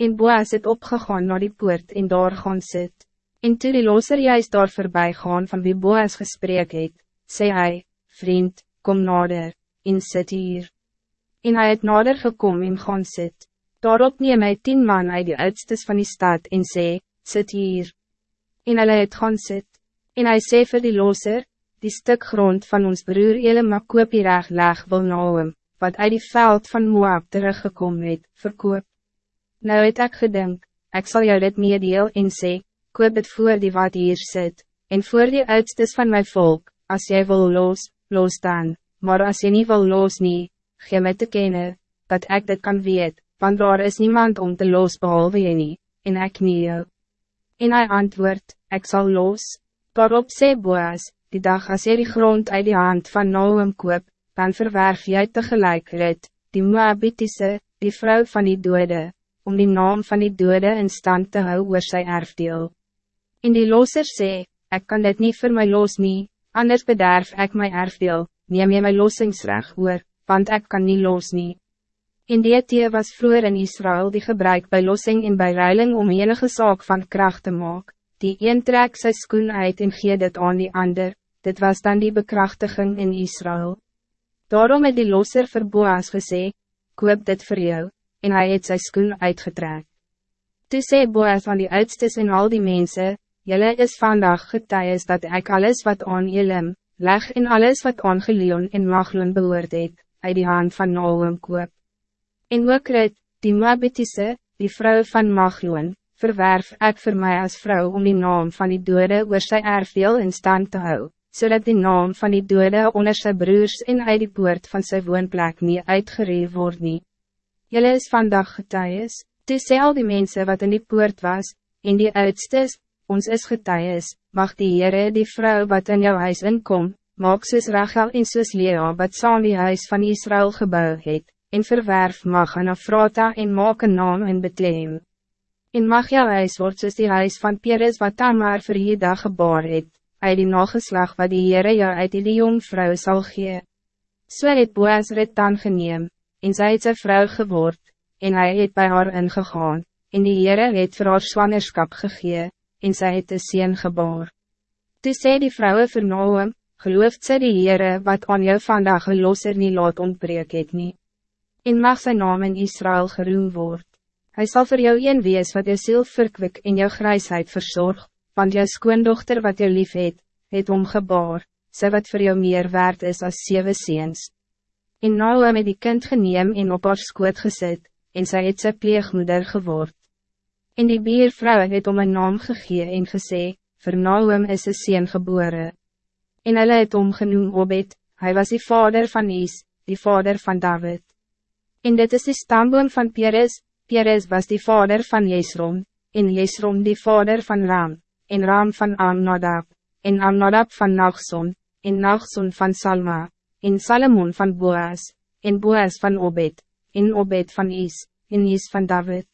En Boas het opgegaan naar die poort en daar gaan sit. En toe die loser juist daar voorbij gaan van wie Boas gesprek het, sê hy, Vriend, kom nader, en sit hier. En hij het nader gekom en gaan sit. Daarop neem hy tien man uit die uitstes van die stad en sê, Sit hier. En hulle het gaan sit. En hij sê vir die loser, die stuk grond van ons broer Elema koop die reg leg wil na hom, wat uit die veld van Moab teruggekom het, verkoop. Nou het ek gedink, ek zal jou dit meedeel en sê, koop het voor die wat hier zit, en voor die uitstes van mijn volk, als jij wil los, los dan, maar als je niet wil los nie, gee my te kennen, dat ik dit kan weet, want daar is niemand om te los behalve jy nie, en ek nie jou. En hij antwoord, ik zal los, daarop sê Boas, die dag als jy die grond uit die hand van Noem koop, dan verwerf jy tegelijk rit, die Moabitise, die vrouw van die dode, om die naam van die dode in stand te hou oor sy erfdeel. In die loser sê, ik kan dit niet voor mij los nie, anders bederf ik mijn erfdeel, neem jy my lossingsreg oor, want ik kan niet los nie. In die tee was vroeger in Israël die gebruik bij lossing en bij ruiling om enige zaak van kracht te maken. Die een trek sy skoen uit en gee dit aan die ander, dit was dan die bekrachtiging in Israël. Daarom het die losser vir Boas gesê, koop dit voor jou, en hij het sy skoen uitgetrek. Toe sê Boas aan die uitstes en al die mensen, Jelle is vandaag getuies dat ik alles wat aan Elim, leg en alles wat aan Geleon en Magloon behoort het, uit die hand van Noem koop. En ook het, die Moabitise, die vrouw van Magloon, verwerf ik voor mij als vrouw om die naam van die dode oor sy erfdeel in stand te houden, zodat die naam van die dode onder sy broers en uit die poort van sy woonplek niet uitgereef word nie. Jelle is vandaag getuies, toe sê al die mensen wat in die poort was, en die uitstes, ons is getuies, mag die Heere die vrouw wat in jouw huis inkom, maak soos Rachel en soos Lea wat saam die huis van Israël gebouw het, en verwerf mag aan Afrata en maak een naam in Bethlehem. En mag jouw huis word soos die huis van Peres wat Tamar vir die dag geboor het, uit die nageslag wat die Heere jou uit die jong vrou sal gee. So het rit dan geneem, en zij het sy vrou geword, en hij het bij haar ingegaan, en die Heere het vir haar zwangerskap gegee, en zij het een sien geboor. Toe sê die vrouwe vir Noem, gelooft sy die Heere wat aan jou vandag gelosser nie laat ontbreek het nie. En mag zijn naam in Israël geroem word. Hij zal voor jou een wees wat jou ziel verkwik en jou grijsheid verzorg, want jou skoondochter wat jou lief het, het omgebaar, sy wat voor jou meer waard is als zeven seens. En Noam het die kind geneem en op haar skoot gezet, en sy het sy pleegmoeder geword. En die biervrou het om een naam gegee en gesê, vir Noam is een sien gebore. En hulle het omgenoem Obed, hij was die vader van Is, die vader van David. En dit is die stamboom van Peres, Peres was die vader van Jesrom, en Jesrom die vader van Ram, en Ram van Amnadab, en Amnadab van Nachson, en Nachson van Salma en Salomon van Boas, en Boas van Obed, en Obed van Is, en Is van David.